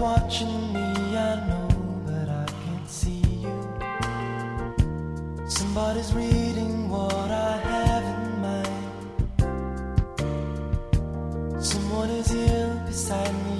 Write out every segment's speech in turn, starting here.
watching me, I know, but I can't see you. Somebody's reading what I have in mind. Someone is here beside me,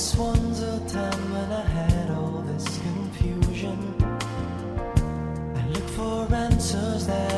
This one's a time when I had all this confusion. I looked for answers that.